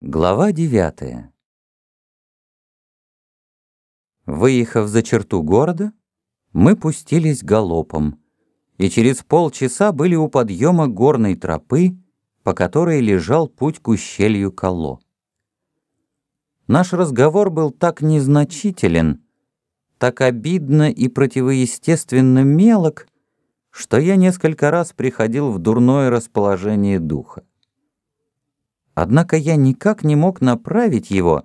Глава девятая Выехав за черту города, мы пустились галопом, и через полчаса были у подъема горной тропы, по которой лежал путь к ущелью Кало. Наш разговор был так незначителен, так обидно и противоестественно мелок, что я несколько раз приходил в дурное расположение духа. Однако я никак не мог направить его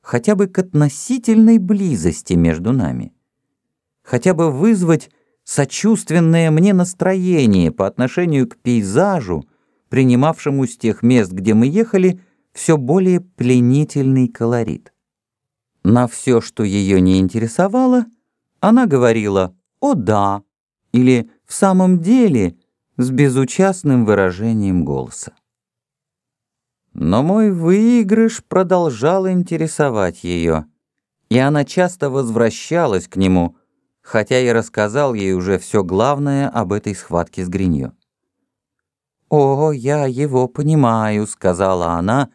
хотя бы к относительной близости между нами, хотя бы вызвать сочувственное мне настроение по отношению к пейзажу, принимавшему с тех мест, где мы ехали, все более пленительный колорит. На все, что ее не интересовало, она говорила «О да» или «В самом деле» с безучастным выражением голоса. Но мой выигрыш продолжал интересовать ее, и она часто возвращалась к нему, хотя я рассказал ей уже все главное об этой схватке с Гриньо. «О, я его понимаю», — сказала она,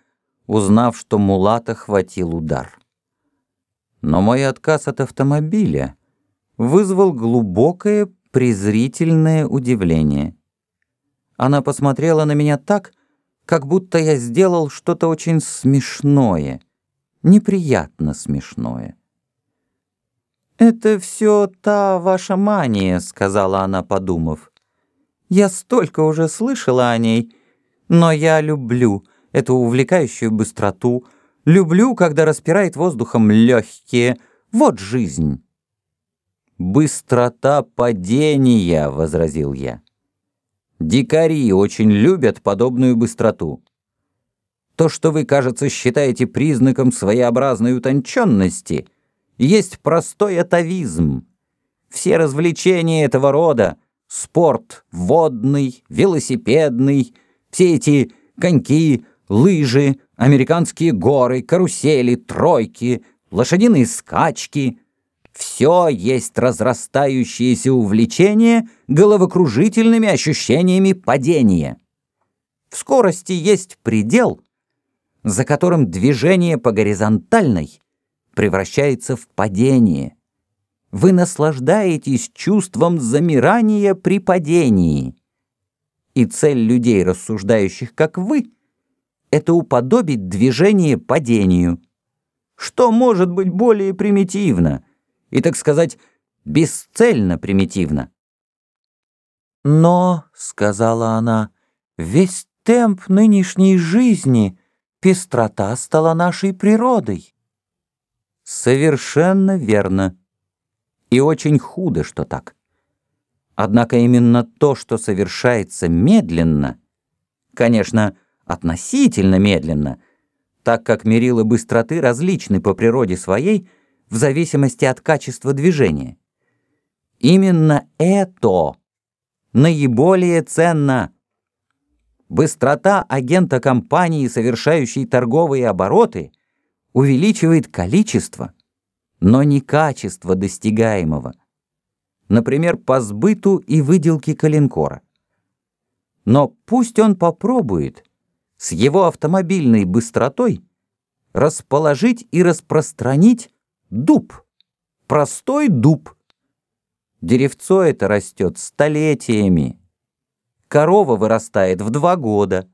узнав, что Мулата хватил удар. Но мой отказ от автомобиля вызвал глубокое презрительное удивление. Она посмотрела на меня так, как будто я сделал что-то очень смешное, неприятно смешное. «Это все та ваша мания», — сказала она, подумав. «Я столько уже слышала о ней, но я люблю эту увлекающую быстроту, люблю, когда распирает воздухом легкие. Вот жизнь». «Быстрота падения», — возразил я. Дикари очень любят подобную быстроту. То, что вы, кажется, считаете признаком своеобразной утонченности, есть простой атовизм. Все развлечения этого рода — спорт водный, велосипедный, все эти коньки, лыжи, американские горы, карусели, тройки, лошадиные скачки — все есть разрастающееся увлечение головокружительными ощущениями падения. В скорости есть предел, за которым движение по горизонтальной превращается в падение. Вы наслаждаетесь чувством замирания при падении. И цель людей, рассуждающих как вы, это уподобить движение падению. Что может быть более примитивно — и, так сказать, бесцельно примитивно. «Но», — сказала она, — «весь темп нынешней жизни, пестрота стала нашей природой». Совершенно верно. И очень худо, что так. Однако именно то, что совершается медленно, конечно, относительно медленно, так как мерила быстроты различны по природе своей, — в зависимости от качества движения. Именно это наиболее ценно. Быстрота агента компании, совершающей торговые обороты, увеличивает количество, но не качество достигаемого. Например, по сбыту и выделке калинкора. Но пусть он попробует с его автомобильной быстротой расположить и распространить Дуб. Простой дуб. Деревцо это растет столетиями. Корова вырастает в два года.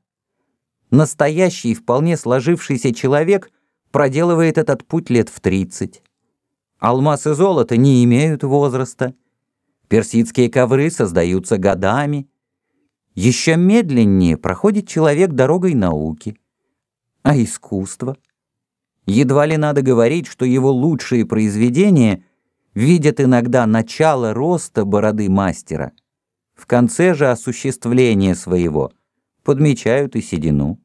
Настоящий, вполне сложившийся человек проделывает этот путь лет в тридцать. Алмаз и золото не имеют возраста. Персидские ковры создаются годами. Еще медленнее проходит человек дорогой науки. А искусство — Едва ли надо говорить, что его лучшие произведения видят иногда начало роста бороды мастера. В конце же осуществления своего подмечают и седину.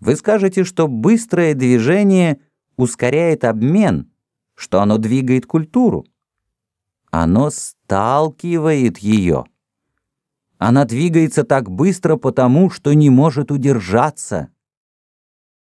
Вы скажете, что быстрое движение ускоряет обмен, что оно двигает культуру. Оно сталкивает ее. Она двигается так быстро потому, что не может удержаться.